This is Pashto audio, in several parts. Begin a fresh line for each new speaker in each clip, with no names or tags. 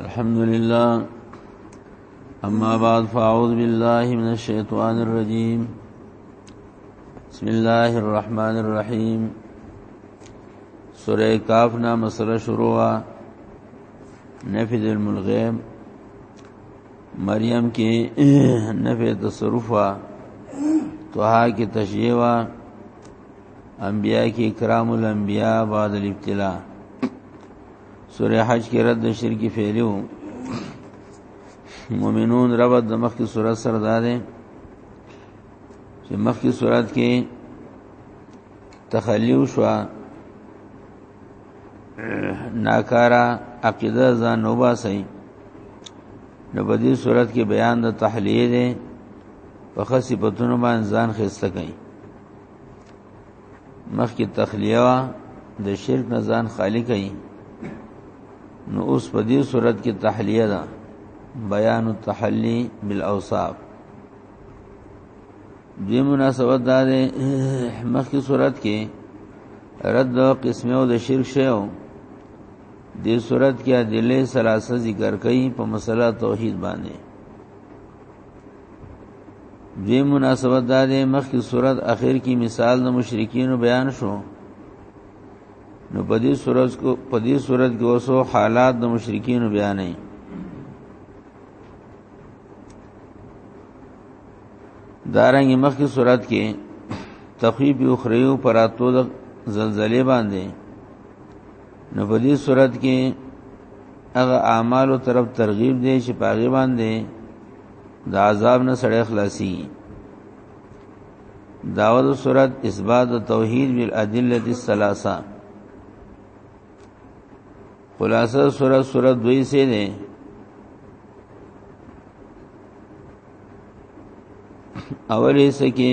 الحمد لله أما بعد فأعوذ بالله من الشيطان الرجيم بسم الله الرحمن الرحيم سورة كافنا مصر شروع نفذ الملغيم مریم کې نفع تصرف وا توها کې تشیع وا انبیاء کې کرام الانبیاء بعد الابتلاء سوره حج کې رد شرک فعلی وو مؤمنون رب د مخ کې سوره سره ده چې مخ کې سورات کې تخلیو شو ناکارا عقیده ځان نوبا سي نو په دې صورت کې بیان د تحلیه ده په خصيبتونو باندې ځان خسته کوي مخکې تخلیه د شرک نه ځان خالی کړي نو اوس په دې صورت کې تحلیه ده بیان التحلی بالاوصاف دې مناسبت ده مخکې صورت کې رد قسمه او د شرک شیو دې صورت کې ادله ثلاثه ذکر کړي په مسله توحید باندې دوی مناسبت دا دی مخکې صورت اخر کې مثال د مشرکین بیان شو نو په دې صورت کو په دې صورت کې اوسو حالات د مشرکین بیانې دارنګ مخکې صورت کې تخیب اخریو پراتو د زلزلې باندې نو په دې صورت کې هغه اعمالو طرف ترغیب دی چې پاغي باندې د عذاب نه سړی خلاصي داود صورت اثبات توحید بالادله الثلاثه خلاصه صورت صورت دوی سي نه اولې سکه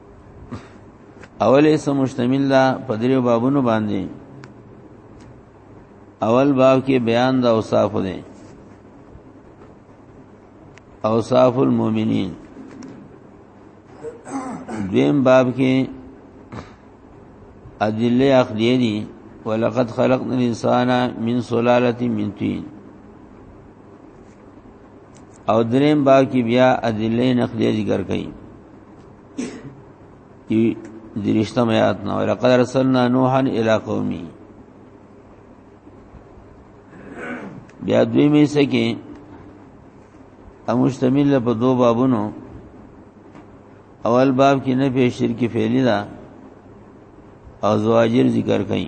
اولې سم مشتمل ده په دریو بابونو باندې اول باب کې بیان د اوصاف ده اوصاف المؤمنین دویم باب کې ادله عقلیه دي ولقد خلقنا الانسان من سلاله من طين او دریم باب کې بیا ادله نقلیه ذکر کړي درشتم آیات نو لقد رسلنا نوحا الى قومه بیا دوی می سکه امشتمل په دو بابونو اول باب کې نه په شرک فعلی دا او زواجر ذکر کړي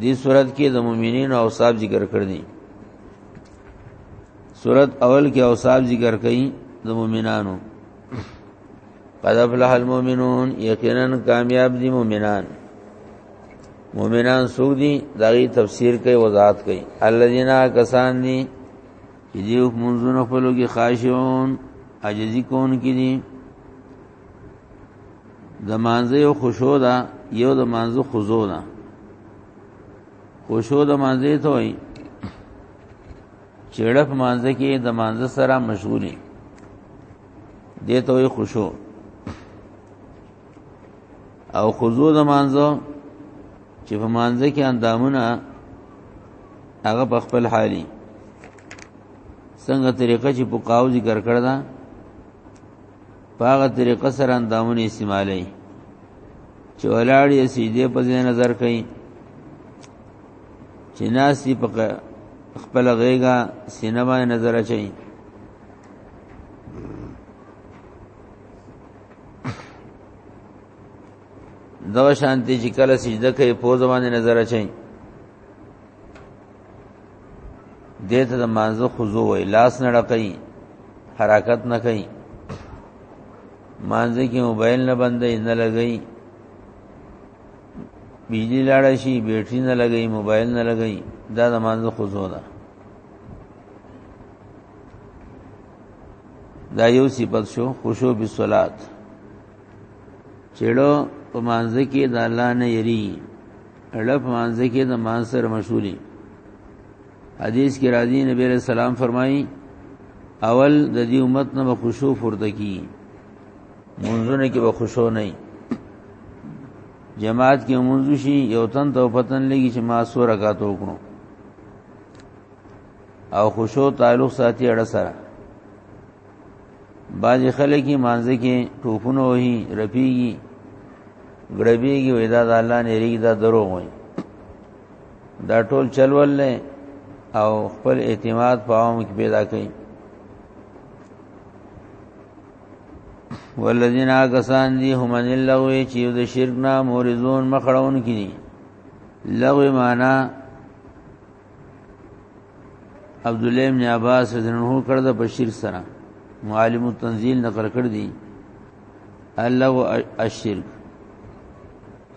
دې صورت کې د مؤمنینو اوصاف ذکر کړ دي صورت اول کې اوصاف ذکر کړي د مؤمنانو قد افلح المؤمنون یقینا کامیاب دي مؤمنان مؤمنان سوق دي دغه تفسیر کوي وضاحت کوي الذين کسان دي چې دې منځونو خپلو کې خاشعون عاجزي کون کې دي د مانځه یو خوشو ده یو د مانځه خوزو ده خوشو د مانځه ته وای چړپ مانځه کې د مانځه سره مشغولې دې ته وای خوشو او خوزو د مانځه چې په مانځه کې اندامونه هغه په خپل حالي څنګه طریقه چې په قاو ذکر کړل په هغه طریقه سره اندامونه استعمالي چې ولاړ یې سیده په ځای نظر کوي چې ناسي په خپل غیګه سینما نظر اچي دغه شانتی چې کله سجده کوي په ځوانه نظر اچي دې ته د مانزه خضوع وی لاس نه ډکې حرکت نه کوي مانزه کې موبایل نه بندې نه لګي بجلی لاړ شي بیټری نه لګي موبایل نه لګي دا د مانزه خضوع ده دا یو صفت شو خشوع بالصلات چېړو په مانزه کې د الله نه یری اړه په مانځ کې د مان سره مشغولي حدیث کې راځي نبی رسول سلام فرمایي اول د دې امت نه خشوع فرد کی منځونه کې به خشوع نه جماعت کې منځ شي یو تن ته پتن لګي چې ما سو رکعات وکړو او خشوع تعلق ساتي اړه سره باج خلک یې مانځ کې ټوپونه وهي رپیږي ګړبیږي وې دا د الله نه ریګ دا درو وي دا ټول چلول نه او خپل اعتماد په عوام کې پیدا کړي والذین آکسان دی هم ان لغوی چې د شرک نه مورزون مخړون کړي لغوی معنی عبد الله بن عباس رضنه کړ د بشیر سره معالم التنزيل نقل کړ دي الله او الشرك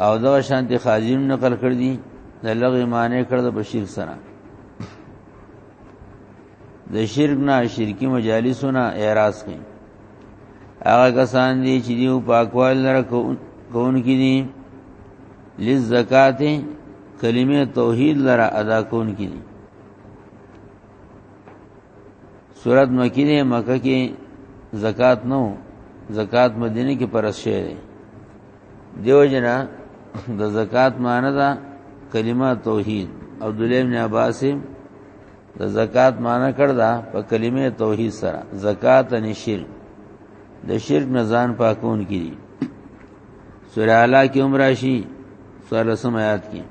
او دا شانتي خازم نقل کړ دي د لغه معنی کړ د بشیر سره د شرک نه شرکی مجالسو نه اعراض کړي هغه کسان دي چې دیو پاکوال لره کون کې دي لزکات کلمه توحید لره ادا کون کې دي سورۃ مکی نه مکه کې زکات نو زکات مدینه کې پرس شه دي دیو جنا د زکات معنی دا کلمه توحید عبد الله بن عباس د زکات معنی کړدا په کلمه توحید سره زکات ان شرک د شرک نه ځان پاکون کړي سورہ اعلی کې عمر شي سورہ سم آیات کې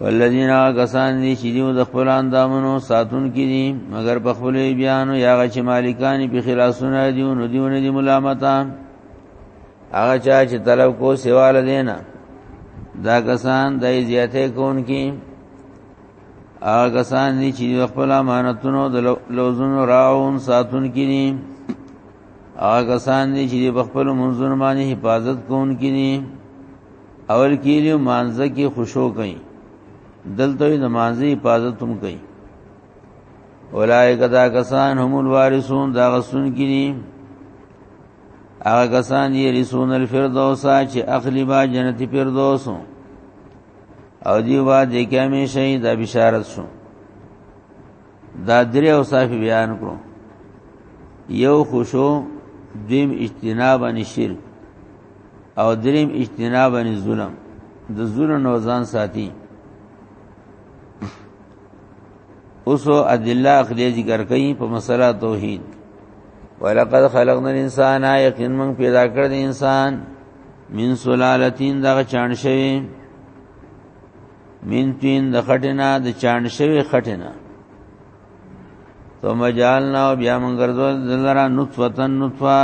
والذین کسان دي چې دیو د خپل اندامونو ساتون کړي مگر په خپل بیان یا غچ مالکان په خلاصونه دیو نو دیو نه دی ملامتان هغه چا چې طلب کو سوال دینا دا کسان دای زیاته کون کی هغه کسان دي چې خپل امانتونو د لوزونو راون ساتون کی دي هغه کسان دي چې خپل منځونو باندې حفاظت کون کی دي اول کیلو مانزه کې خوشو کوي دلته د مانزه حفاظت هم کوي اولائک دا کسان هم الوارثون دا غسن کی دي هغه کسان یې رسون الفردوس چې اخلی با جنت فردوس او دی وا د کمه شي د بشارت شو دا درې او صاحب بیان کړو یو خوشو دیم اجتناب ان شرک او دریم اجتناب ان ظلم د ظلم نوزان ساتي اوس ادله اخلي ذکر کوي په مسله توحید ولقد خلقنا الانسان یقین من پیدا کړ د انسان من سلالتین دغه چاڼ شوی من تین د خټینا د چاڼ شوی خټینا ثم جعلنا بیا من ګرځو دلرا نطفه نطفه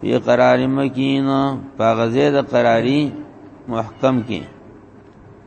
فی قرار مکین پاغزه د قراری محکم کې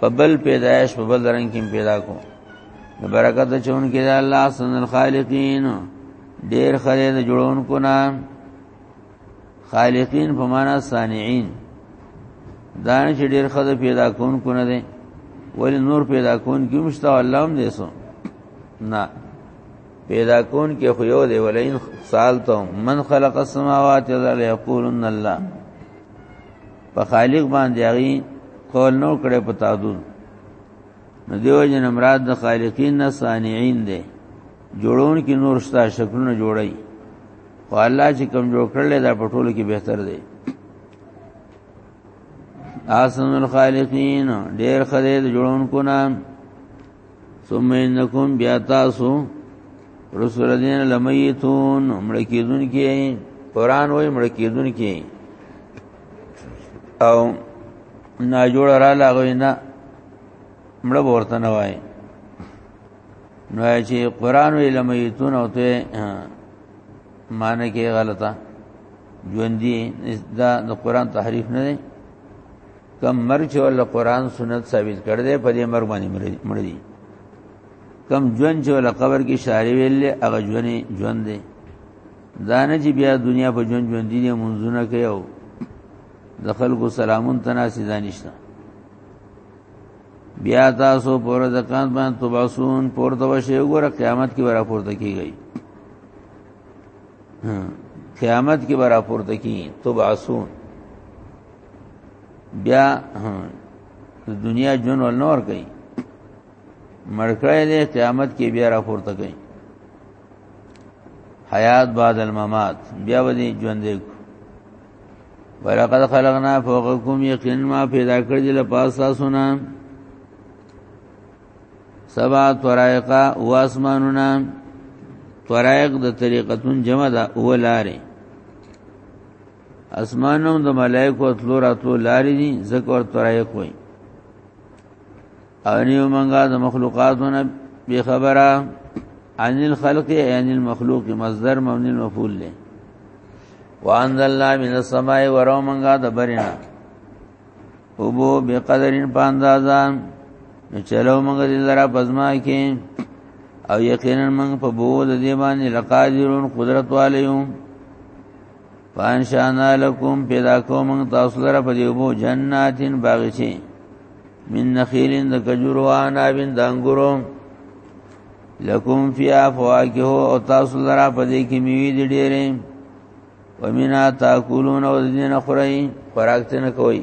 په بل پیدایش په بل رنگ کې پیدا کو د برکت چون کې د الله سن الخالقین ډیر خره د جوړون کو نه خالقین په معنا صانعين دا چې ډیر خره پیدا کون کو نه دي ول نور پیدا کون کې مشته الله هم دیسو نه پیدا کون کې خو یو دی ولئن سالتم من خلق السماوات والارض یقولن الله په خالق باندې هغه قول نو کړي په تعدد نو دیو جن مراد د خالقین نه صانعین دی جوړون کې نور شته شکلونه جوړي خو الله چې کم جوړ کړل دا په ټولو کې بهتر دی احسن الخالقین ډیر خدای د جوړونکو نام ثم انکم بیا تاسو رسول دین لمیتون مړکیدون کې قران وای مړکیدون کې او نا جوړ را لاغوي نه مړ ورته نه وای نو چې قران وی لمیتون او ته معنی کې غلطه ژوندۍ دا د قران تحریف نه دی کم مرګ چې ول قران سنت ثابت کړ دې په دې مرګ باندې مړ دي کم ژوند چې ول قبر کې شاری ویل هغه ژوند ژوند دی دانه چې بیا دنیا په ژوند ژوند دي منځونه کوي او د خلکو سلامون تناسي دانشته بیا تاسو پر ځکان باندې تبعثون پورته وشي وګوره قیامت کې ورا پورته کیږي قیامت کې ورا پورته کیږي تبعثون بیا د دنیا جون ول نور کوي مرکړې دې قیامت کې بیا را پورته کوي حیات بعد الممات بیا ودی ژوند دې ولقد خلقنا فوقكم يقين ما پیدا کړی دې لپاسا سنا سبا طرائقا واسمانونا طرائق د طریقتون جمع ده اولاره اسمان هم د ملائکو تلو راتلو لارې دي ځکه ورته رايق وي او نیو منګه د مخلوقاتونه به خبره عن الخلق عن المخلوق مصدر مبني المفعول له وان الله من السماء ورو منګه د برنا وبو بقدرن پاندازان نو چلو منګه دل را پزما کې او یقینا منګه په بو د دی باندې لقادرون قدرت والیو فانشانا لکم پیدا کوم تاسو لره په دې وو جناتین باغچې من نخیلین د کجورو انا بن د انګورو لکم فیا فواکه او تاسو لره په دې کې میوې دي ډېرې ومنا تاکلون او دین خورای خوراک څنګه کوي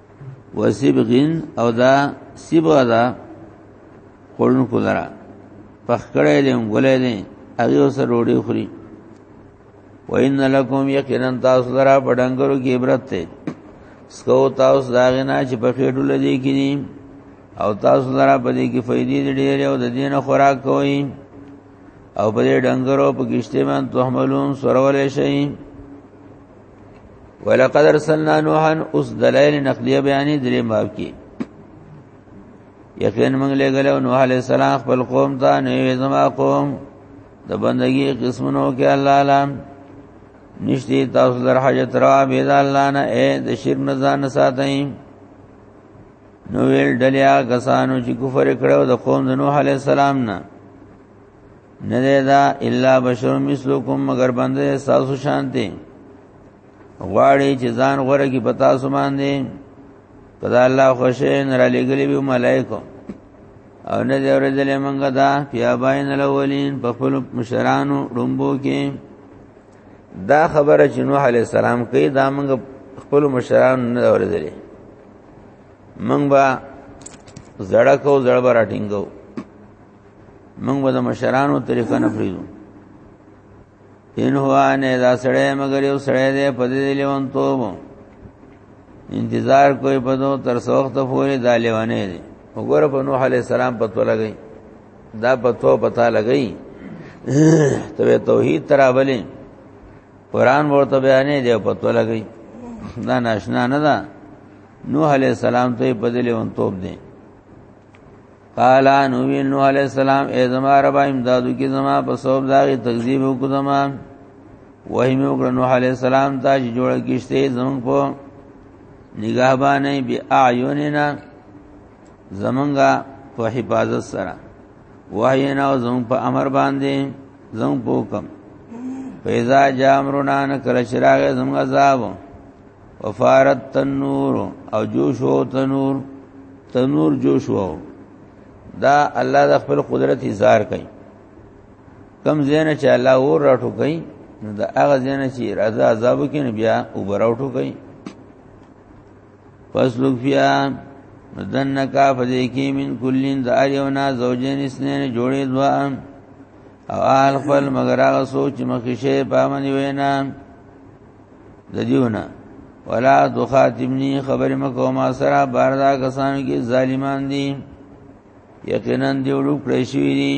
وسبغین او دا سبغه دا خورن کو لرا پخ کړه دې غولې دې هغه سره روړي خوري وان لکم یقینا تاسو درا پډنګرو کې عبرت ته سکو تاسو داغنا چې په خېټو لدی کې دي او تاسو درا په دې کې فائدې ډېرې او د دینه خوراک کوئ او په دې ډنګرو په کشته باندې تحملون سرولې شي ولقد ارسلنا نوحا اوس دلایل نقلیه بیانې درې باب کې یقین موږ لګلو نوح علی السلام خپل قوم ته نوې زما قوم د بندگی قسمونو کې الله لام نشتی تاسو در حاجت را بيد الله نه اے د شرک نه ځان ساتئ نو ویل ډلیا کسانو چې کفر کړو د قوم د نوح علی السلام نه نه دی دا الا بشر مثلکم مگر بنده تاسو شان دی غواړي چې ځان غره کې پتا سو باندې کدا الله خوشې نه را لګلې به ملائکه او نه دی ورځلې منګه دا بیا باین الاولین په خپل مشرانو ډومبو کې دا خبره چې نوح علی السلام کوي دا موږ خپل مشرانو نه ورځلې موږ با زړه کو زړه راټینګو موږ به د مشرانو طریقه نه پریږدو ان هو نه دا سړی مگر یو سړی دی په دې لیوان توب انتظار کوئی په دو تر سوخت پورې دا لیوانه دی وګوره په نوح علی السلام پتو لګی دا پتو پتا لګی ته توحید ترابلې قران ورته بیانې دی پتو لګی دا ناشنا نه ده نوح علی السلام ته په دې لیوان توب دی قال نو نو علی السلام ای زما رب امدادو کی زما په سبب دا تکذیب وکړه زما وحی مې وکړه نوح علی السلام ته چې جوړ کیشته زمون په نگاه باندې بی اعیننا زمونږه په حفاظت سره وحی نه زمون په امر باندې زمون په حکم پیدا جامرنا نکره چراغ زمونږه عذاب وفارت تنور او جوش او تنور تنور جوش وو دا الله د خپل قدرت اظهار کوي کم زینه چې الله اور راټو کوي نو دا هغه زینه چې راځه عذاب کې نه بیا او براټو کوي پس لوګ بیا مدن کا فدی کی من کلین د اریونا زوجین اسنین جوړې دوا او اهل خپل مگر هغه سوچ مخشه پامن وینا د دیونه ولا دخاتمنی خبر مکو ما سره باردا کسان کې ظالمان دي یقینا دی ولو کړی شي دي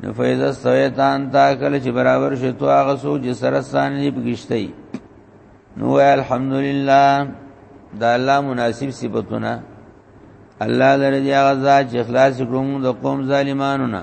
نو فیض سویتان تا کله چې برابر شې تو هغه سو چې سرستان دی پکشتي نو الحمدلله دا الله مناسب صفاتونه الله درجه غزا چې اخلاص کوم د قوم ظالمانو نه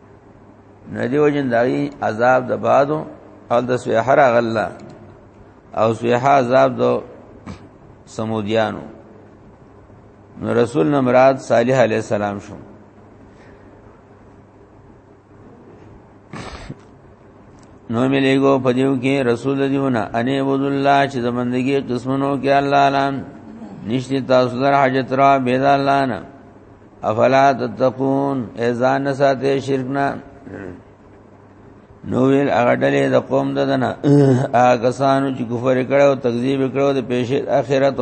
نه دی وجن دای عذاب د بادو او د سوحر غلا او سوحه عذاب د سمودیانو نو رسول نه مراد صالح علی السلام شو نو ملګو په دیو کې رسول دیونه انې عبد الله چې د بندګي قسمونو کې الله اعلم نشتی تاسو در حاجت را بيد الله نه افلا تتقون اذان ساته شرک نه نو ویل هغه ډلې د قوم د دنا هغه سانو چې کفر کړو تکذیب کړو د پیښې اخرت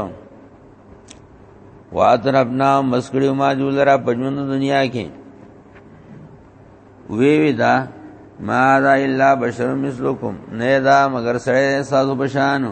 واتر اپنا مسکړی ما جول را پجمن دنیا کې وی وی دا ما دا الا بشر مثلکم نه دا مگر سره سازو بشانو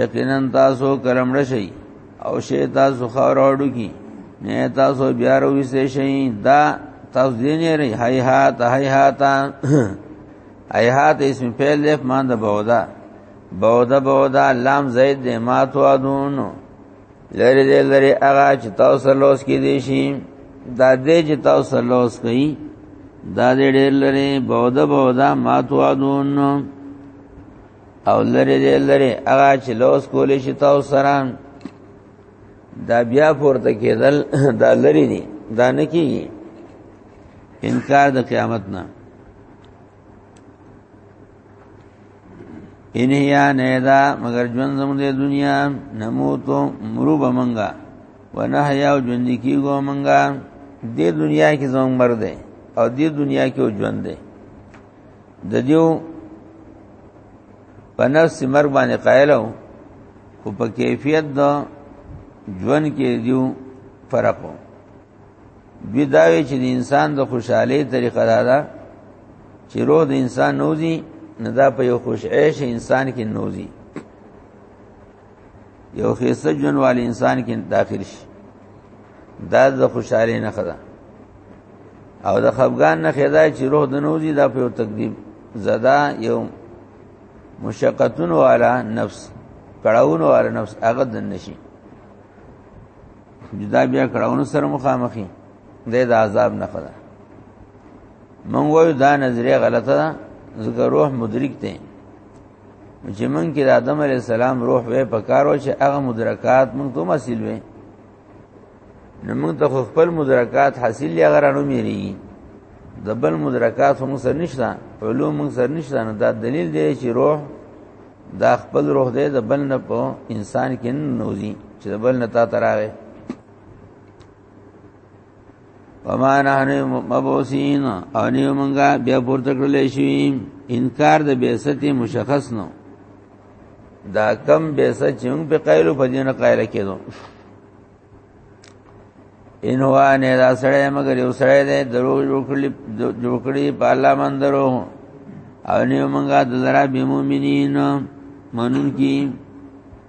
یقینا تاسو کلمړ شي او شی تاسو خور اورو کی نه تاسو بیا روي سي شي دا تاسو دې نه ری هاي ها ته هاي ها ته هاي ها ته اسم فعل لف مان د بودا بودا بودا لام زید دې ما تو ادون لری دې لری هغه چې تاسو لوس کې دي شي دا دې چې تاسو لوس کوي دا دې ډېر لري بودا بودا ما تو ادون او لری دی لری هغه چې لوس کولې شي تاسو سره دا بیا پورته کېدل دا لری دي دا نه کیږي انکار د قیامت نه ان یا نه دا مگر ژوند زموږ د دنیا نموتو مرو بمنګا ونحیا او ژوند کیږو منګا د دنیا کې زموږ مرده او د دنیا کې ژوند ده د دیو په نفس مرګ باندې قائل وو خو په کیفیت د ژوند کې دیو فرق وو دوی داوی چې د انسان د خوشحالي طریقه دا ده چې روح د انسان نوځي نه دا په یو خوش عیش انسان کې نوځي یو خیسه جون والی انسان کې داخل شي دا د خوشاله نه خدا او د خفغان نه خدای چې روح د نوزي دا په تقدیم زدا یو مشقتون والا نفس کړهون والا نفس هغه د نشي جدا بیا کړهون سره مخامخي د عذاب نه خدا مونږ وایو دا نظریه غلطه ده ځکه روح مدرک دی چې مونږ کې د آدم علی السلام روح وې پکارو چې هغه مدرکات مونږ ته حاصل وې نو مونږ ته خپل مدرکات حاصل یا غرانو میری د بل مدرکات هم سر نشته علوم مونږ سر نشته نو دا دلیل دی چې روح دا خپل روح دی د بل نه په انسان کې نوځي چې د بل نه تا تراغه وما نحن مبعوثین او نیو منگا بیا پورته کړلې شویم انکار د بیست مشخص نو دا کم بیست چې موږ په قایلو په دینه قایل کېدو ان هو نه دا سړی مگر یو سړی دی درو جوړکړي جوړکړي په الله من درو او نیو منگا د زرا بی مومنین منون کی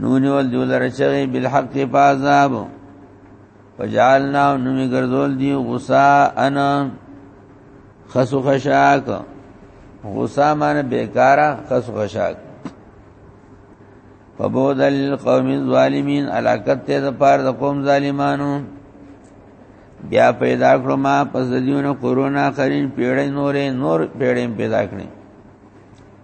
نو نیول دیو لره چغی بالحق په عذاب وجعلنا نو می ګرځول دی غصا انا خسو خشاک غصا معنی بیکارا خسو خشاک فبود للقوم الظالمین علاقت ته د پاره د قوم ظالمانو بیا پیدا کړو ما پس دیونه کورونا قرین پیړې نورې نور پیړې پیدا کړې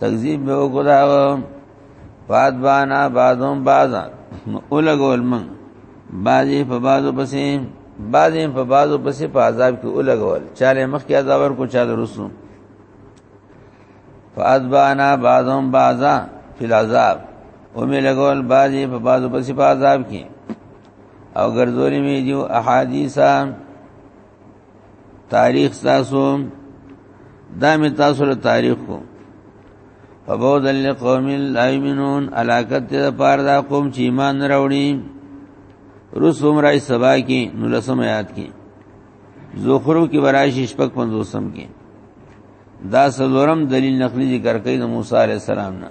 تکذیب به وکړه بعد بانا بعضهم بعضا اولګول من بعضی په بعضو پسې بعضی په بعضو پسې په عذاب کې اولګول چاله مخ کې عذاب ورکو چاله رسو بعد بانا بعضهم بعضا فی العذاب او می لګول بعضی په بعضو پسې په عذاب کې او ګرځولې می دیو احادیثا تاریخ تاسو دا می تاسو له تاریخ کو فبود لقوم لا یمنون علاقت ته پار دا قوم چې ایمان راوړي رسوم راي سبا کې نو لسم یاد کې زخرو کې برایش شپک 500 کې دا سلورم دلیل نقلی ذکر کوي د موسی عليه السلام نه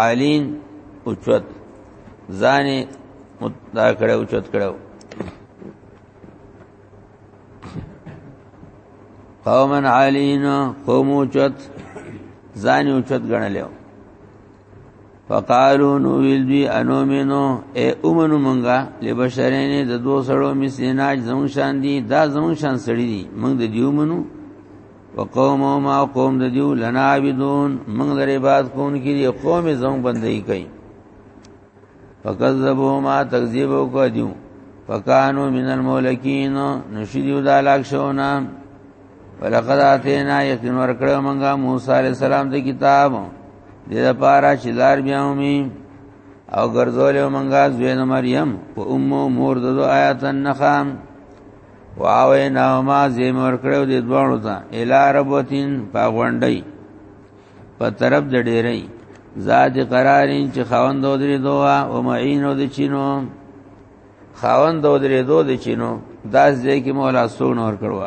عالین اوچت ځان متدا کړه اوچت کړه قوما عالین قوم اوچت ځان اوچت غنلو فقالو نو ویل دی انو مینو اے اومنو منگا لبشرین د دو سړو مسیناج زمون شان دی دا زمون شان سړی دی منگ د دیو منو وقوم او ما قوم د دیو لنا عبدون موږ لري باز کون کې دی قوم زموږ بندي کوي فکذبوا ما تکذیب وکړه دیو فکانو من المولکین نشیدو دا لاک شونا ولقد اتینا یقین ورکړو مونږه موسی علی السلام د کتاب د لپاره چې لار بیا ومي او ګرځول مونږه زوی مریم او امو مور د آیات النخام واوې نه ما زیم ور کړو د دوانو ته الا ربوتین په غونډي په طرف د ډېرې ذات قرارین چې خاوند درې دوه او معین او د چینو خاوند درې دوه د چینو داس دې کې مولا سون ور کړو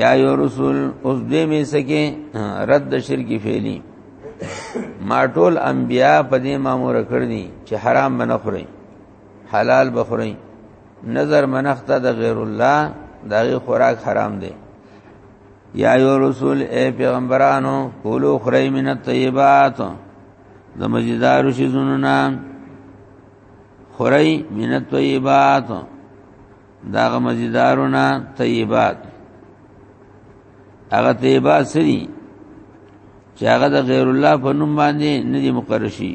یا یو رسول اوس دې می سکے رد شرک فعلی ما ټول انبیا په دې مامور کړنی چې حرام بنه خوري حلال بخوري نظر منخته د غیر الله دغه خوراک حرام دی یا یو رسول اے پیغمبرانو کولو خری من الطیبات د مزیدارو شیزونو نام خری من الطیبات داغه مزیدارو نا طیبات هغه طیبات سری چې هغه د غیر الله په نوم باندې ندی مقرشی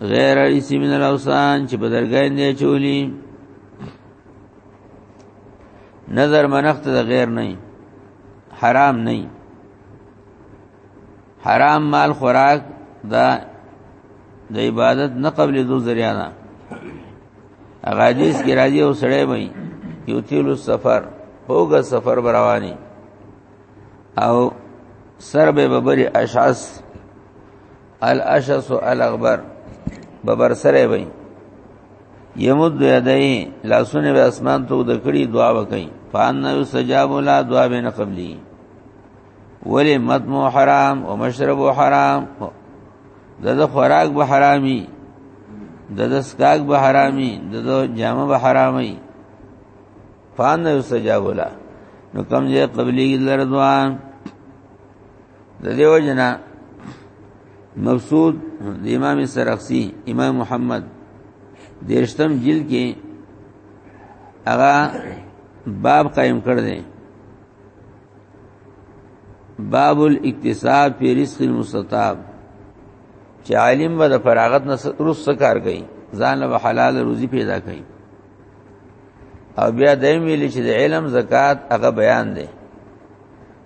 غیر اړیسی من الاوسان چې په درګاین دی چولی نظر منخت د غیر نه حرام نه حرام مال خوراک دا د عبادت نه قبل دو ذریعہ نه اغادیس کی راځي او سړی وای یو تیل سفر هوګه سفر بروانی او سر به ببری اشعص الاشس الاغبر ببر سره وي یمد یدای لاسونه به اسمان ته د کړي دعا وکړي فان نو سجاب لا دعا به نه قبلي ولی مدمو حرام او مشرب حرام دغه خوراک به حرامي دغه سکاک به حرامي دغه جامه به حرامي فان نو سجاب لا نو کم یې قبلي لر دعا د دیو جنا مقصود د امام سرخسی امام محمد دیرشتم جل کې هغه باب قائم کړ دې باب الاکتساب فی رزق المستطاب چې عالم به د فراغت نه رس کار کوي ځان له حلال روزي پیدا کوي او بیا دیم ویل چې د علم زکات هغه بیان دی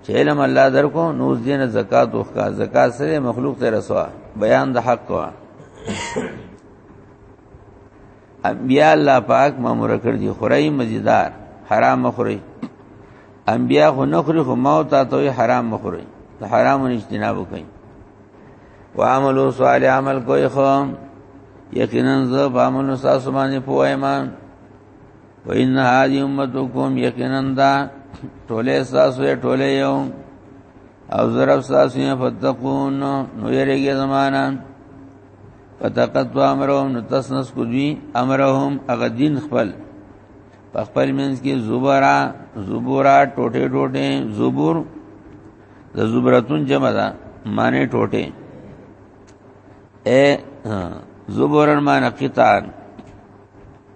چې علم الله درکو نو دین زکات او ښکا زکات سره مخلوق ته رسوا بیان د حق وا انبیاء الله پاک مامور کړ دي خورای مزیدار حرام خوري انبیاء خو نخري خو موت ته حرام مخوري د حرام اجتناب وکړي وعملوا صالح عمل کوي خو یقینا زه په عملو تاسو باندې پوهه ما وان هذه امتكم یقینا دا ټوله ساسو ټوله یو او ضرب ساسو فتقون نو یریږي زمانہ فتقت امرهم نو تسنس کو دی امرهم اغه دین خپل خپل منځ کې زبرا زبورا ټوټه ټوټه زبور د زبرتون جمع ده معنی ټوټه اے زبورن معنی قطعان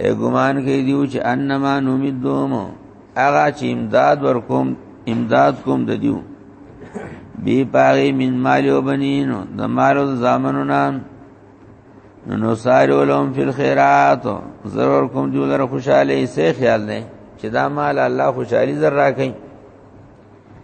اے ګمان کې دیو چې انما نومیدوم اغا چې امداد ورکوم امداد کوم د دیو بی پاغی من مال و بنینو د مال و زامنو نام نو نو سارو لهم فی الخیرات ضرور کوم دیو لره خوشاله سه خیال نه چې دا مال الله خوشحالي زر راکې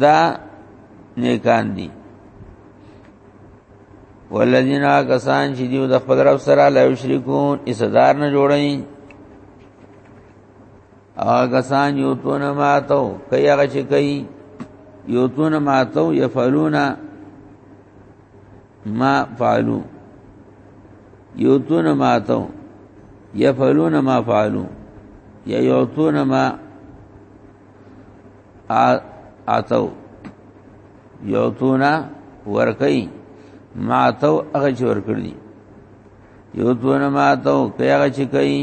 دا نیکان دي والذین کسان چې دیو د خپل رب سره لا یشرکون اسدار نه جوړی او کسان یو تون ماتو کای هغه چې کای یو تون ماتو یفعلون ما فعلوا یو تون ماتو یفعلون ما فعلوا یا یو تون ما آتو یوتونا ورکی ما تو هغه چې ورکړ دي یوتونا ما تو هغه چې کوي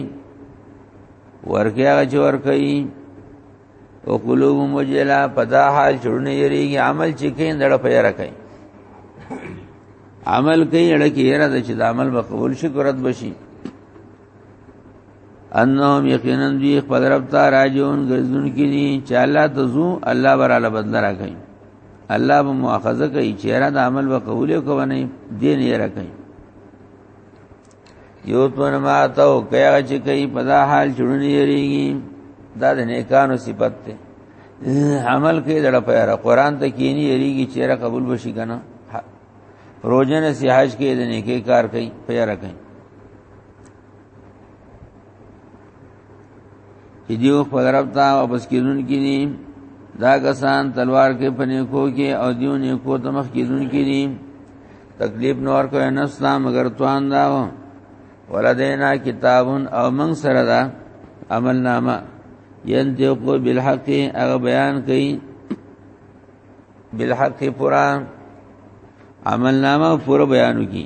ورکی هغه چې ورکی او قلوب مجلا پدا حال چړنه یریږي عمل چې کین دړه پیرا کوي عمل کوي اړه کې یره د چې د عمل به قبول شي قرت بشي انهم یقینا دی خپل رب ته راجون ګرځون کینی چې الله تزو الله وراله بدل راکړي الله به مؤاخذه کوي چې را د عمل وقول کو نه دین یې راکړي یو تون ما ته او کیا چې کوي په دا حال چړنی یریږي دا د نیکانو صفت ته عمل کوي دړه پیاره قران ته کینی یریږي چې را قبول وشي کنه روزنه سیاج کې د نیکه کار کوي پیاره کوي چې دیو خپل رب ته او بس کیدون کې دي دا کسان تلوار کې پنې کو کې او دیو نه کو ته مخ کیدون کې دي تکلیف نور کو نه اسلام مگر توان دا و ولدینا کتابون او من سره دا عمل نامه ينتقو بالحق هغه بیان کوي بالحق پورا عمل نامه پورا بیانو کی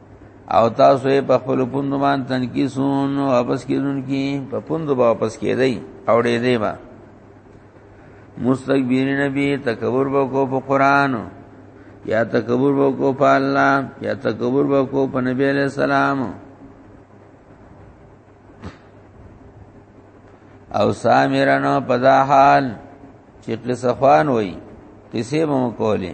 او تاسو یې په خپل پوند باندې تنکیسون او واپس کیدون کی په پوند واپس کیدای او دې دې با مستكبرین نبی تکبر وکړو په قران یا تکبر وکړو په الله یا تکبر وکړو په نبی علیہ السلام او سامرانو په دا حال چې قصه خوان وای قصې مو کولې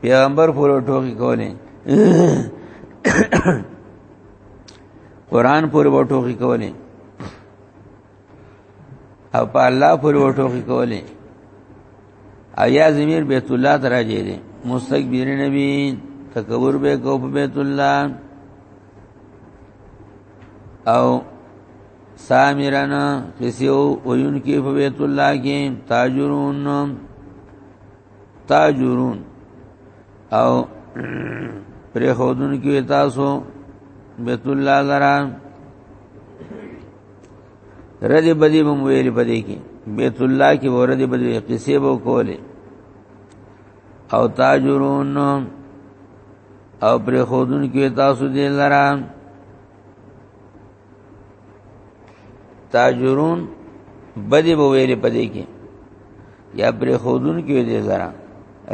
پیغمبر پورې ټوکی کولې قران پورې ټوکی کولې او په الله پورې ټوکی کولې ایا زمیر بیت الله تراجه دي مستكبر نبی تکبر به کو په بیت الله او سامرن کسیو وینکی په بیت الله کې تاجرون تاجرون او پر خودن کې تاسو بیت الله لرا ردی بدی بم ویل پدې کې بیت الله کې وردی بدی قصې بو کوله او تاجرون او پر خودن کې تاسو دې لرا تاجرون بدی به ویلې پدې کې یا پر خودون کې دې زرا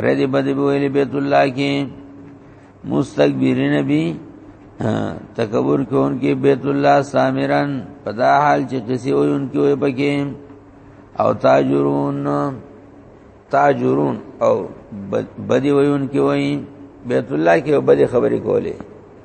ردی بدی به ویلې بیت الله کې مستكبرین بی تکبر کون کې بیت الله سامرن پدا حال چې کسی وي ان کې وي پکې او تاجرون تاجرون او بدی وي ان کې وي بیت الله کې بدی خبرې کولې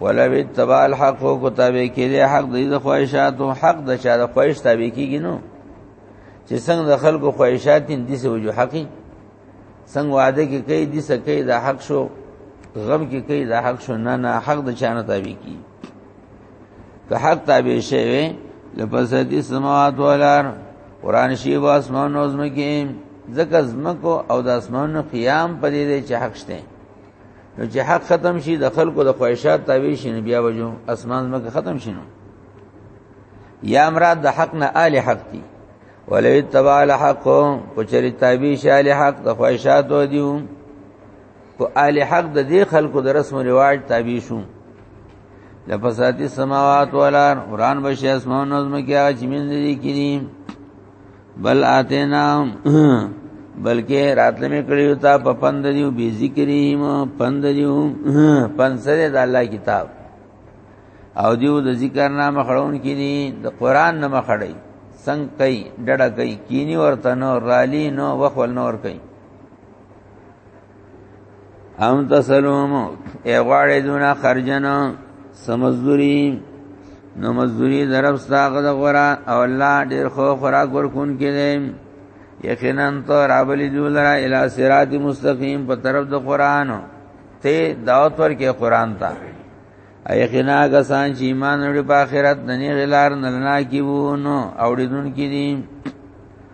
ولو اتباع الحق کو تابع کړي حق د دې خواهشاتو حق د چا د خواهش تابع کیږي نو چې څنګه د خلکو خواهشات دي د سه وجو حقي څنګه وعده کې کوي د سه کوي د حق شو غم کې کوي د حق شو نه نه حق د چا نه تابع کی که حق تابع شي وي لپسدي سماوات ولار قران شی و اسمان نظم کې ځکه زمکو او د اسمانو قیام پدې دي چې حق شته نو چې حق ختم شي د خلکو د خواهشات تابع شي نو بیا وجو اسمان مکه ختم شي نو یا مراد د حق نه آل حق دي ولې تبع الحق کو چری تابع شي آل حق د خواهشات و دیو کو آل حق د دې خلکو د رسم رواج تابع شو لفساتی سماوات والار قرآن بشی اسمان نظم کیا چمین دی کری بل اتینا بلکې راتله مې کړیو تا په پند دیو بی ذکریم پند دیو پنځره د الله کتاب او دیو د ذکر نامه خړون کینی د قران نامه خړی څنګه کوي ډډه کوي کینی ورته نو رالی نو وخل نور کوي ام تسلوم ای غواړې دونه خرجن سمزدوري نو مزدوري درب ساغه د غورا او الله ډیر خو خوراک ورکون کړي یقینا تو رابلی دولرا الی صراط مستقیم په طرف د قران ته دعوت ورکې قران ته یقینا غسان چې ایمان لري په آخرت دني غلار نه لنا کیوونو اوړي دن کې دي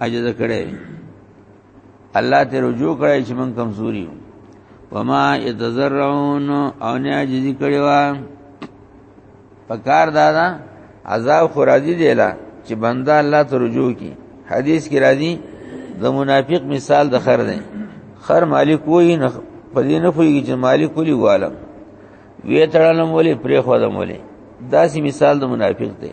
عجز کړي الله ته رجوع کړي چې من کمزوري یو وما يتزرعون او نه عجز کړي وا پکار دادا عذاب خو راضي دی لا چې بندا الله ته رجوع کی حدیث کې راځي د منافق مثال د خر دی خر مالک وای نه پدې نه پويږي چې مالک ولي والم وی تړلم ولي پرې خو دم ولي داسې مثال د منافق دی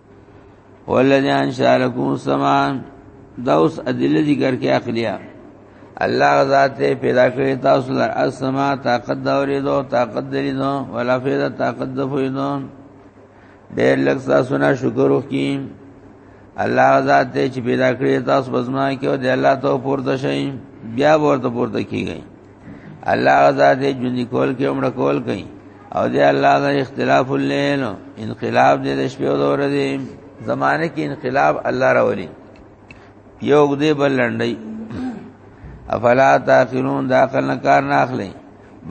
والذي انشاء لكم السماء دا اوس ادله ذکر کې اخلیا الله ذات پیدا کړی تاسو لر اسما طاقت دا ورې دو طاقت دې دو ولا فیدا طاقت د فوی دو ډېر لږ تاسو نه شکر وکړي الله ذات دې چې پیدا کړی تاسو بزما کې او دې الله ته پورته شي بیا ورته پورته کیږي الله غزا دې ژوند کول کې عمر کول کوي او دې الله د اختلاف الليل انقلاب دې د شپې او دور دې زمانه کې انقلاب الله راولي یو دې بل لنډي افلا تاخرون دا عقل نه کار نه اخلي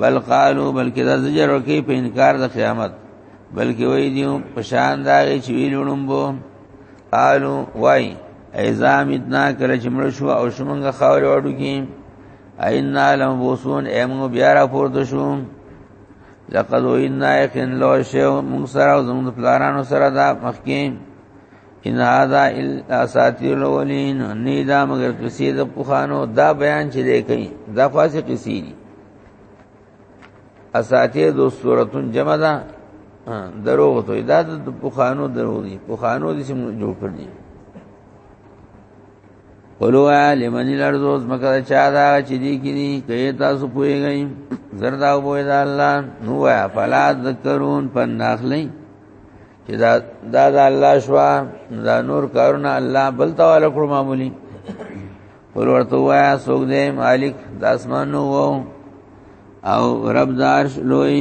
بل قالو بلکې د زجر ورکی په انکار د قیامت بلکې وای دیو په شان دا چې ویلونم بو قالو وای ایزام اتنا کله چې مړ شو او شومنګ خاور وړو کې اینا لمبوسون ایمو بیا را پورته شو لقد وینا یقین لو شیو موږ سره او زموږ پلارانو سره دا مخکې ان هذا الا اساطیر الاولین نه دا مگر قصې د پوخانو دا بیان چې دی کوي دا خاصه قصې دي اساطیر د صورتون جمع ده دروغ ته دا د پوخانو دروغ دي پوخانو دي چې جوړ کړی قلوا لمن الارض اوس مکه چا دا چې دي کې دي کئ تاسو پويږئ زردا وې دا الله نو یا فلا ذکرون پناخلی چې دا دا, دا الله شوا دا نور کارونه الله بل تعالی کړو معمولی قل ورته وایا سوګ دې مالک د اسمانو وو او رب دارش لوی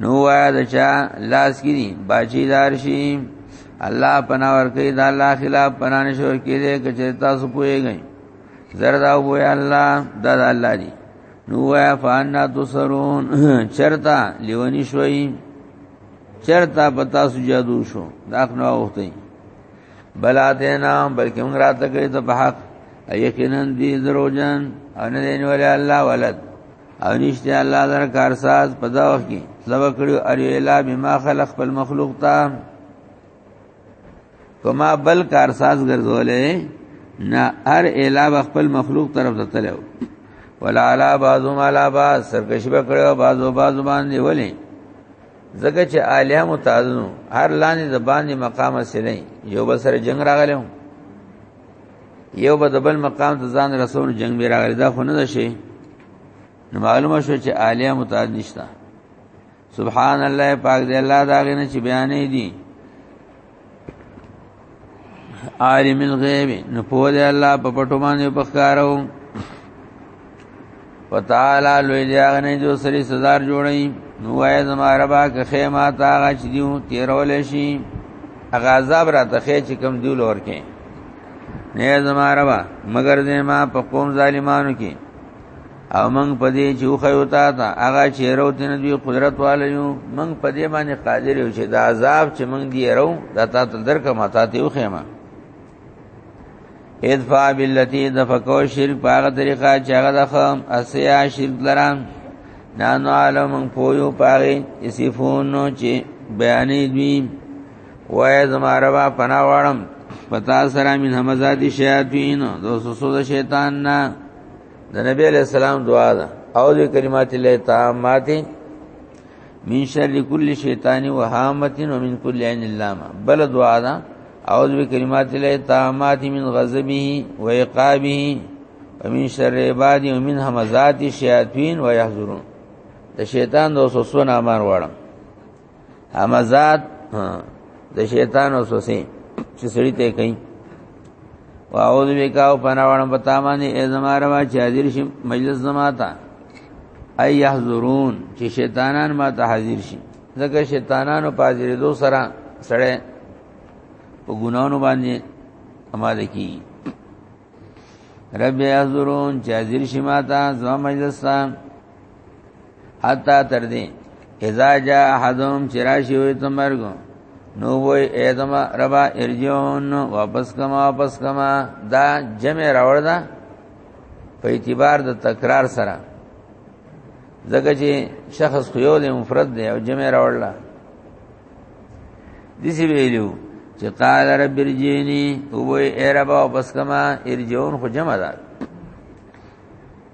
نو وای د چا لاس کې دي باجی دار شي الله پناه ورکړي دا الله خلاف پناه نشور کړي دې کچې تاسو پويږئ زردا وای الله دا الله دي نو وای فانا تسرون چرتا لیونی شوي چرتا پتا سو جادو شو دا خنو وختي بلاته نه بلکې موږ راته کوي ته په حق یقینا دي دروژن ان دین ولې الله ولد او نشته الله در کارساز په دا وخت کې لو کړو ار الا بما خلق خپل مخلوق تا کما بل کارساز ګرځولې نه ار الا خپل مخلوق طرف ته تلو ولا علا بعضو مالا بعض سرکش بکړو بعضو بعض باندې ولې زکه چې الیا متعذنو هر لاندې د باندې مقام سره یو بسره جنگ راغلم یو به د بل مقام ته ځان رسول جنگ به راغلی دا خو نه ده شي نو معلومه شو چې عالیه متعدد نشته سبحان الله پاک دی الله دا غنه چې بیانې دي عالم الغیب نو په دې الله په پټو باندې په ښکارو وتعالى لوی دی هغه نه جو سری سزار جوړی نو وای زما ربا که خیمه تا هغه چې دیو تیرول شي هغه عذاب را تخې چې کم دیو لور کې نه زما ربا مگر دې ما په قوم ظالمانو کې او موږ په دې چې خو یو تا ته هغه چې رو تن دوی قدرت والو موږ په دې باندې قادر یو چې دا عذاب چې موږ دی رو دا تا ته درکه ما تا ته خو ما ادفع باللتی دفقو شرک پاغه طریقه چې هغه د خام اسیا شرک لران نانو عالم پویو پاغه اسفون چې بیانې دوی وای زما ربا پنا وړم پتا سره من همزات شیاطین دوسو سو د شیطان نه د نبی علیہ السلام دعا ده او د کلمات الله تامات من شر کل شیطان و هامت و من کل عین اللامه بل دعا ده اعوذ بکلمات الله تامات من غضبه و عقابه ومن شر عباده ومن همزات الشیاطین و یحذرون د شیطان د وسوسو نه امان وړم همزات د شیطان وسوسه چې سړی ته کوي واعوذ بک او پناوړم پتا باندې ای زما روا چې حاضر شي مجلس زما ته ای یحذرون چې شیطانان ما ته حاضر شي ځکه شیطانانو په حاضرېدو سره سړی په ګناونو باندې اماده کی رب یحضرون چې حاضر شي ماته زما مجلس ته حتا تر دې اذا جاء احدهم چراشی وي ته مرګ نو وای ادم ربا ارجون واپس کما واپس کما دا جمع راوړ دا په اعتبار د تکرار سره ځکه چې شخص خو یو دی مفرد دی او جمع راوړل دي سی ویلو چې قال رب ارجینی او وی ای رب او پس کما ارجون خو جمع ده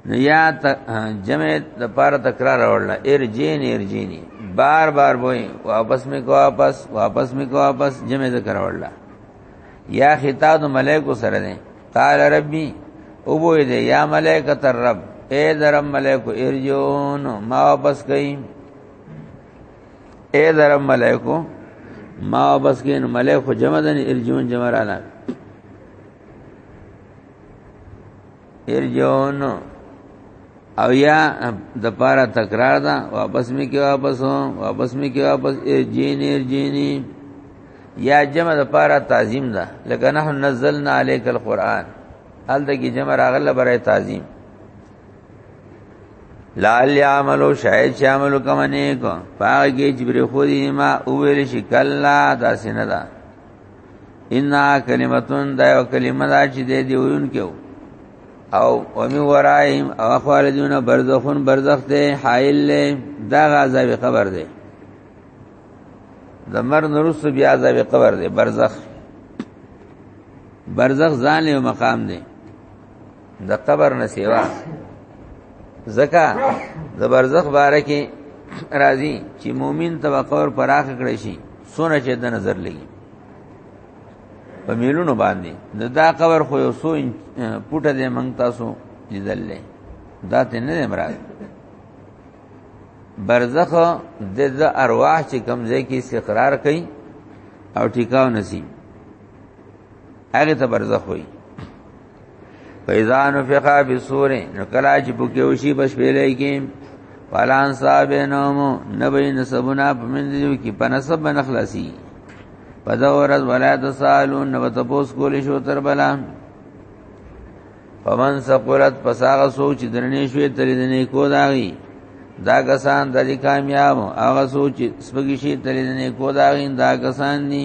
نو یا جمع د پاره تکرار راوړل ارجینی ارجینی بار بار وای واپس می کو واپس واپس می کو واپس جمع ذکر راوړل یا خطاب د ملائکو سره دی قال ربي او بو دې یا ملائکه تر رب اے درم ملائکو ارجون ما واپس کئ اے درم ملائکو ما واپس کئ نو ملائکو جمع دن ارجون جمع رانا ارجون او یا د پاره تکرار دا واپس می کې واپس هو واپس می کې واپس ارجین ارجینی یا جمع د پاره تعظیم دا لکه نحن نزلنا عليك القرآن حال د کی جمع راغله برای تعظیم لال یعملو شاید چې عملو کوم نه کو پاګه جبر خو دې ما اویل شي کلا داسې نه ده ان کلمتون دا یو کلمه دا چې دې دی ویون کېو او ومن ورائهم او اخوال دیون برزخون برزخ دے حائل لے دا غازب قبر دے دمر نرس بیا عذاب قبر دے برزخ برزخ ځان له مقام دے د قبر نه سیوا زکا د برزخ بارکه راضی چې مؤمن تبقور پراخ کړی شي سونه چې د نظر لګي په میلونو باندې د دا قبر خو یو سو پټه دې مونږ تاسو لیدلې دا ته نه مراد برزخ د د ارواح چې کمزې کې استقرار کوي او ټیکاو نصیب هغه ته برزخ وایي فاذا نفخ فی الصور نو کلا چې پکې وشي بس پیلې کې فلان صاحب نوم نبی نسبنا پمندیو کی پنسب بنخلاصی پدا ورځ ولایت سالون نو تپوس کولې شو تر بلا پمن سقلت پساغه سوچ درنې شوې ترې دنې کو داغي دا کسان د کامیاب هغه سوچ سپګی شي ترې دنې کو داغي دا کسان ني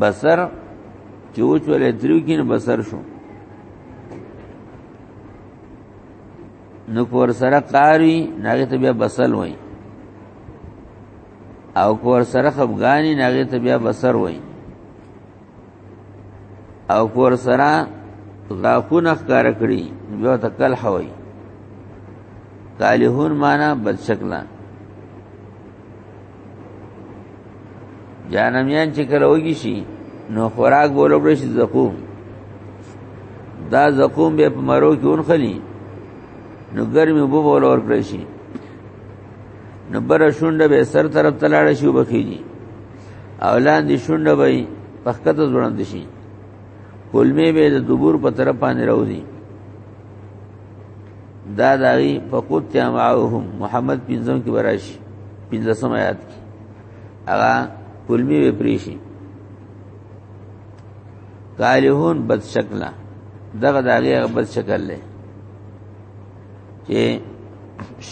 بصر چې اوچ ولې درو کې نه بصر شو نو کور سره قاری ناغه ته بیا بصل وای او کور سره خفغانی ناغه ته بیا بصر وای او کور سره غاخونه ښکار کړی بیا ته کل حوی کالهون معنا بد شکلان جانمیان چې کله وږي شي نو خوراک بوله بړي شي زقوم دا زقوم به په مرو کې ونخلي نو ګرمي وبو بوله ور کړی شي نو بر شونډه به سر طرف تلاړ شي وبخيږي اولان دي شونډه به پخکته ځوړند شي کولمې به د دبور په طرف باندې راوځي دا داغي فقط تیامعهم محمد پنځم کې براشي پنځم آیات کې هغه کلمی وی پریشي قالهون بد شکلا دغه داغي هغه بد شکل لې چې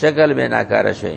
شکل به ناکاره شي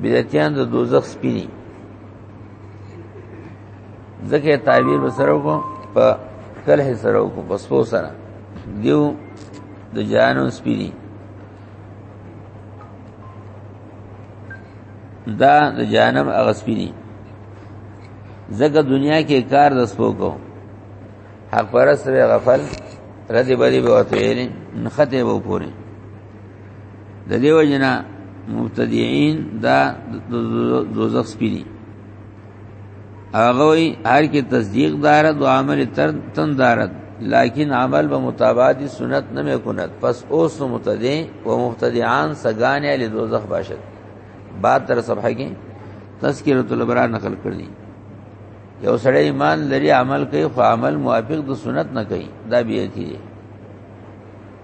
بدعتيان د دوزخ سپيني ځکه تعبیر سره وکړو په کله سره وکړو په سپو سره دیو د جانو سپینی دا د جانم هغه سپینی زګه دنیا کې کار د سپو کو حق پرس غفل ردی بری به وته نه خته وو پوری د دیو جنا مبتدیین دا دوزخ سپینی هغه هر کې تصدیق دار دو عمل تر تن دارد لیکن عمل به متابعت سنت نه مې کونت پس اوس متدی او مبتدیان سگانه له دوزخ باشد بعد تر صفحه کې تذکرۃ الابرار نقل کړی یو سړی ایمان لري عمل کوي خو عمل موافق د سنت نه کوي دا بیعتی دی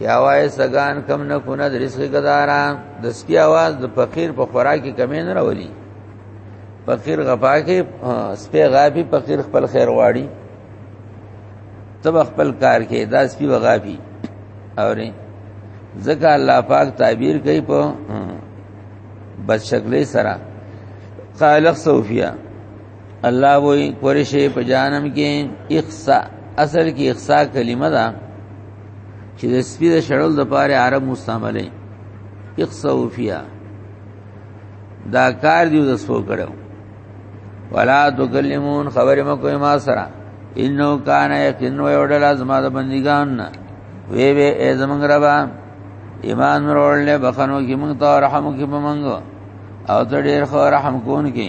یا وای سگان کم نه کونه د رزق گدارا د سکی आवाज د فقیر په خوراکي کمې نه راولي فقیر غپا کې سپي غاپي فقیر خپل خیر غواړي تب خپل کار کې دا سپي وغاپي اوري ځکه الله پاک تعبیر کوي په بد شکلې سره خالق صوفیا الله وی قریشی په جانم کې اخصا اصل کې اخصا کلمه ده چې د سپید شړل د پاره عرب مستعمله اخصا وفیا دا کار دیو د سو کړو ولا تکلمون خبر مکو ما سره انه کان یقین و یوډل ازما د بندگان نه وی وی ای زمنګ ربا ایمان ورولې بخنو کې مونږ ته رحم کې مونږ او ته ډیر خو رحم کون کې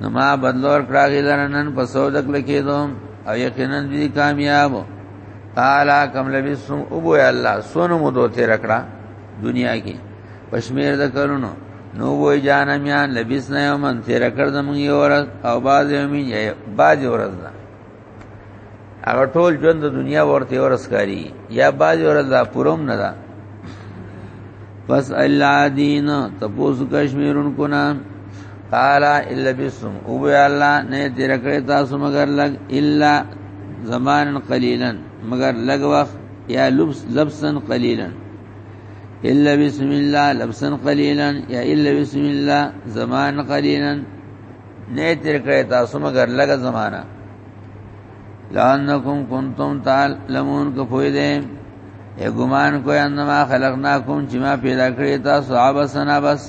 نو ما بدلور کړاګی لرنن په سودک لکیدو او یقینا دې کامیاب قال کم لبسم ابو الله سونو مو دوه تیر کړه دنیا کې پښمیر د کرونو نو وای جان میان لبسنا یومن تیر کړ زمون یو ورځ او باز یومین یې باز ورځ ده هغه ټول ژوند د دنیا ورته ورسکاري یا باز ور دا پوروم نه ده بس الله دین تپوس کشمیرون کو نه قال الا بسم او بیا الله نه تیر کړی تاسو مگر لګ الا زمان قلیلا مگر لګ وخت یا لبس لبسا قلیلا الا بسم الله لبسا قلیلا یا الا بسم الله زمان قلیلا نه تیر کړی تاسو مگر لګه زمانہ لانکم کنتم تعلمون کو پوی دې ای ګمان کوی انما خلقناکم چې ما پیدا کړی تاسو عبسنا بس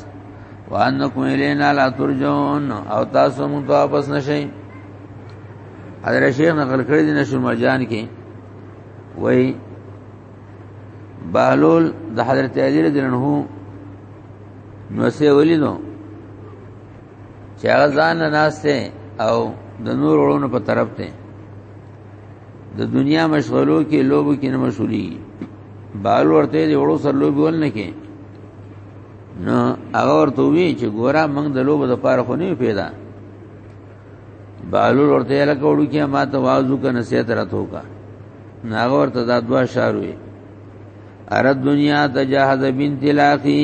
وانکم الینا لا ترجون او تاسو مون ته واپس نشئ حضرت شیخ نقل کړی دی نشو مرجان کې وای بهلول د حضرت علی رضی الله عنه نو سه ولیدو چې هغه ځان نه ناشته او د نور ورونو په طرف ته د دنیا مشغولو کې لوبو کې نه مشغولي بال ورته دی وړو سر لوب ول نه کې نو هغه ورته وی چې ګورا موږ د لوب د پاره خو نه پیدا بالو ورته لکه وړو کې ما ته وازو کا نصیحت راتو کا ناغه ورته دا دوا شاروي ارد دنیا تجاهد بنت لاقی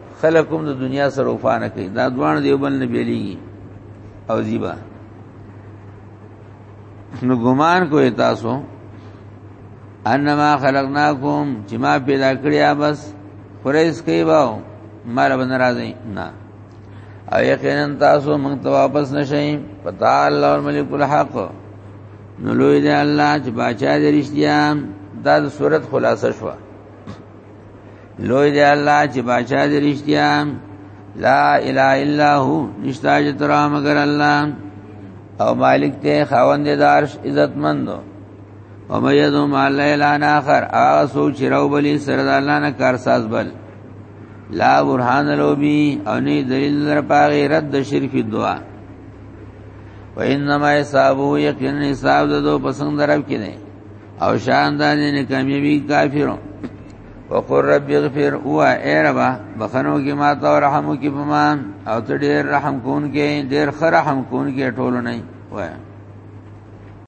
خلک هم د دنیا سره وفا نه کوي دا دوان دیو بل نه بیلیږي او زیبا نو ګمان کوی تاسو انما خلقناکم چې ما پیدا کړی بس خریس کوي باو مال بن راځي نه او یقینا تاسو موږ ته واپس نشئ پتا الله الملک الحق نو لوی دی الله چې بچا دې رښتیا دا د صورت خلاصه شوه لوی دی الله چې بادشاہ دې رښتیا لا اله الا هو نشتا چې تر مگر الله او مالک ته خاوند دارش عزت مندو او مې یذو مال اعلان اخر هغه سو چې رو بلی سره د الله نه کارساز بل لا برهان لو بی او نه دلیل در پاغه رد شرک دعا و انما حسابو یقینا حساب دو پسند رب کینه او شان دانې نه کمیوي کافرو وقر رب اغفر او اے ربا بخنو کې ما ته رحمو کې پما او ته ډېر رحم کون کې ډېر خره رحم کون کې ټولو نه وای